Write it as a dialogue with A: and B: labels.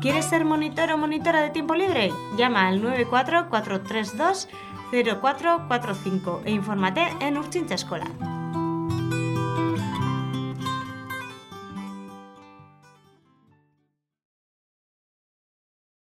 A: ¿Quieres ser monitor o monitora de tiempo libre? Llama al 94432 0445 e infórmate en Urchincha Escolar.